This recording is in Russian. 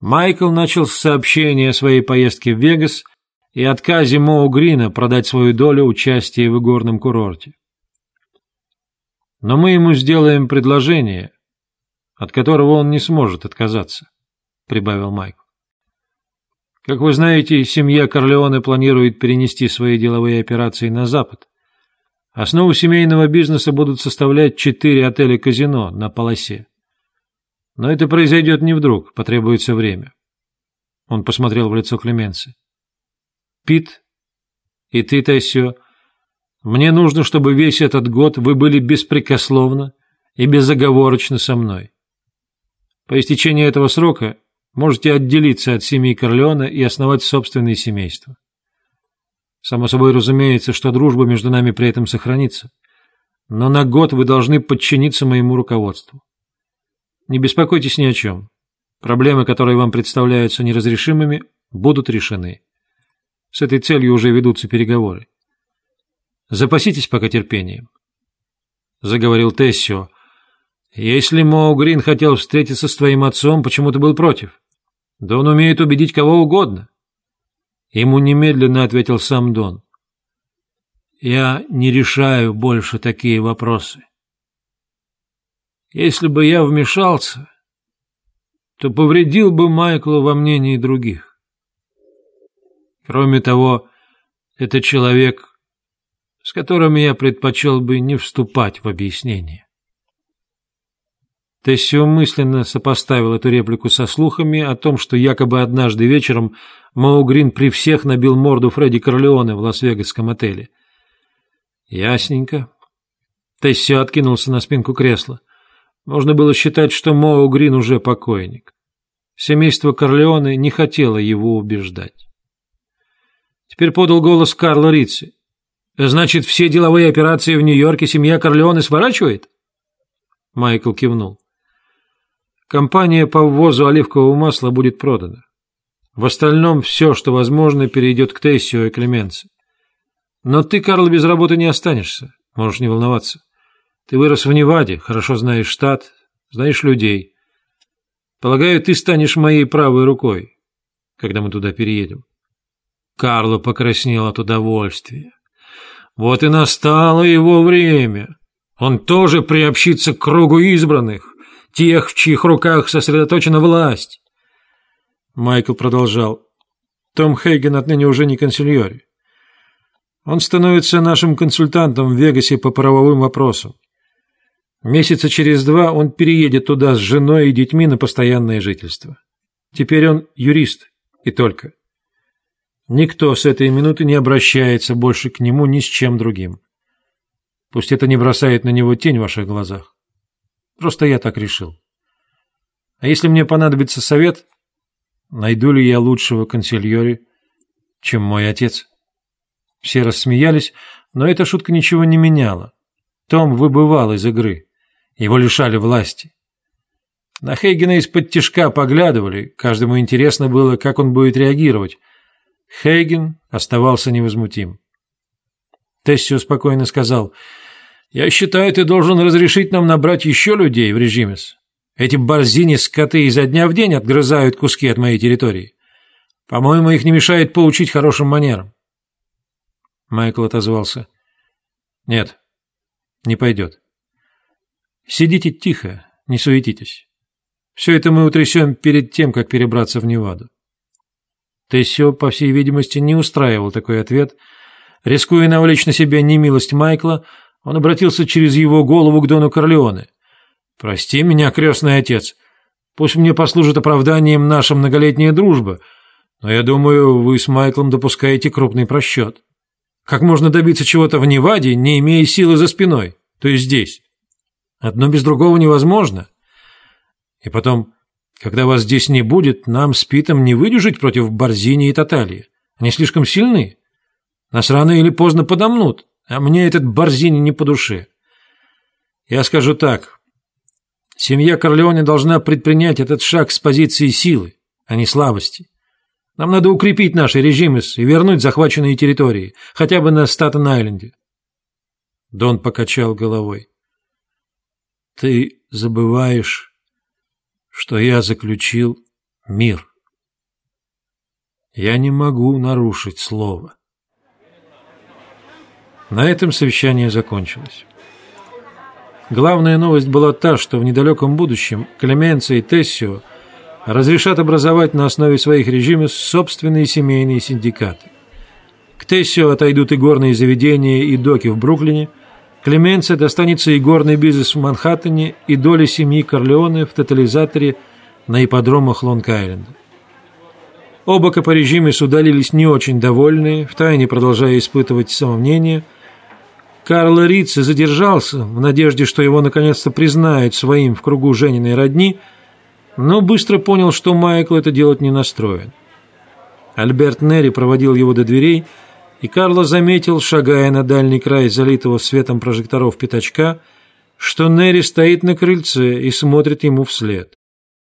Майкл начал с сообщения о своей поездке в Вегас и отказе Моу Грина продать свою долю участия в игорном курорте. Но мы ему сделаем предложение, от которого он не сможет отказаться, прибавил Майкл. Как вы знаете, семья Корлеоне планирует перенести свои деловые операции на Запад. Основу семейного бизнеса будут составлять четыре отеля-казино на полосе. Но это произойдет не вдруг, потребуется время. Он посмотрел в лицо Клеменции. Пит и ты, Тессио, мне нужно, чтобы весь этот год вы были беспрекословно и безоговорочно со мной. По истечении этого срока можете отделиться от семьи Корлеона и основать собственное семейство. Само собой разумеется, что дружба между нами при этом сохранится. Но на год вы должны подчиниться моему руководству. Не беспокойтесь ни о чем. Проблемы, которые вам представляются неразрешимыми, будут решены. С этой целью уже ведутся переговоры. Запаситесь пока терпением. Заговорил Тессио. Если Моу Грин хотел встретиться с твоим отцом, почему ты был против? Да он умеет убедить кого угодно. Ему немедленно ответил сам Дон. Я не решаю больше такие вопросы. Если бы я вмешался, то повредил бы Майклу во мнении других. Кроме того, это человек, с которым я предпочел бы не вступать в объяснение. Тессио мысленно сопоставил эту реплику со слухами о том, что якобы однажды вечером Моу Грин при всех набил морду Фредди Корлеоне в Лас-Вегасском отеле. Ясненько. Тессио откинулся на спинку кресла. Можно было считать, что Моу Грин уже покойник. Семейство Корлеоне не хотело его убеждать. Теперь подал голос Карла Рицци. «Значит, все деловые операции в Нью-Йорке семья Корлеоне сворачивает?» Майкл кивнул. Компания по ввозу оливкового масла будет продана. В остальном все, что возможно, перейдет к Тессио и Клеменце. Но ты, Карл, без работы не останешься, можешь не волноваться. Ты вырос в Неваде, хорошо знаешь штат, знаешь людей. Полагаю, ты станешь моей правой рукой, когда мы туда переедем. Карло покраснел от удовольствия. Вот и настало его время. Он тоже приобщится к кругу избранных, тех, в чьих руках сосредоточена власть. Майкл продолжал. Том Хейген отныне уже не консильори. Он становится нашим консультантом в Вегасе по правовым вопросам. Месяца через два он переедет туда с женой и детьми на постоянное жительство. Теперь он юрист, и только. Никто с этой минуты не обращается больше к нему ни с чем другим. Пусть это не бросает на него тень в ваших глазах. Просто я так решил. А если мне понадобится совет, найду ли я лучшего консильори, чем мой отец? Все рассмеялись, но эта шутка ничего не меняла. Том выбывал из игры. Его лишали власти. На Хейгена из-под тишка поглядывали, каждому интересно было, как он будет реагировать. Хейген оставался невозмутим. Тессио спокойно сказал, «Я считаю, ты должен разрешить нам набрать еще людей в режимес. Эти борзини-скоты изо дня в день отгрызают куски от моей территории. По-моему, их не мешает поучить хорошим манерам». Майкл отозвался, «Нет, не пойдет». Сидите тихо, не суетитесь. Все это мы утрясем перед тем, как перебраться в Неваду. Тессио, по всей видимости, не устраивал такой ответ. Рискуя навлечь на себя немилость Майкла, он обратился через его голову к Дону Корлеоне. «Прости меня, крестный отец. Пусть мне послужит оправданием наша многолетняя дружба, но я думаю, вы с Майклом допускаете крупный просчет. Как можно добиться чего-то в Неваде, не имея силы за спиной, то есть здесь?» Одно без другого невозможно. И потом, когда вас здесь не будет, нам с Питом не выдержать против Борзини и Таталии. Они слишком сильны. Нас рано или поздно подомнут, а мне этот Борзини не по душе. Я скажу так. Семья Корлеоне должна предпринять этот шаг с позиции силы, а не слабости. Нам надо укрепить наши режимы и вернуть захваченные территории, хотя бы на Статен-Айленде. Дон покачал головой. Ты забываешь, что я заключил мир. Я не могу нарушить слово. На этом совещание закончилось. Главная новость была та, что в недалеком будущем Клеменцо и Тессио разрешат образовать на основе своих режимов собственные семейные синдикаты. К Тессио отойдут и горные заведения, и доки в Бруклине. Клеменце достанется и горный бизнес в Манхэттене, и доля семьи Корлеоне в тотализаторе на ипподромах Лонг-Айленда. Оба капорежимы удалились не очень довольные, втайне продолжая испытывать самомнение – Карл Рице задержался в надежде, что его наконец-то признают своим в кругу Жениной родни, но быстро понял, что Майкл это делать не настроен. Альберт Нерри проводил его до дверей, и Карло заметил, шагая на дальний край залитого светом прожекторов пятачка, что Нерри стоит на крыльце и смотрит ему вслед.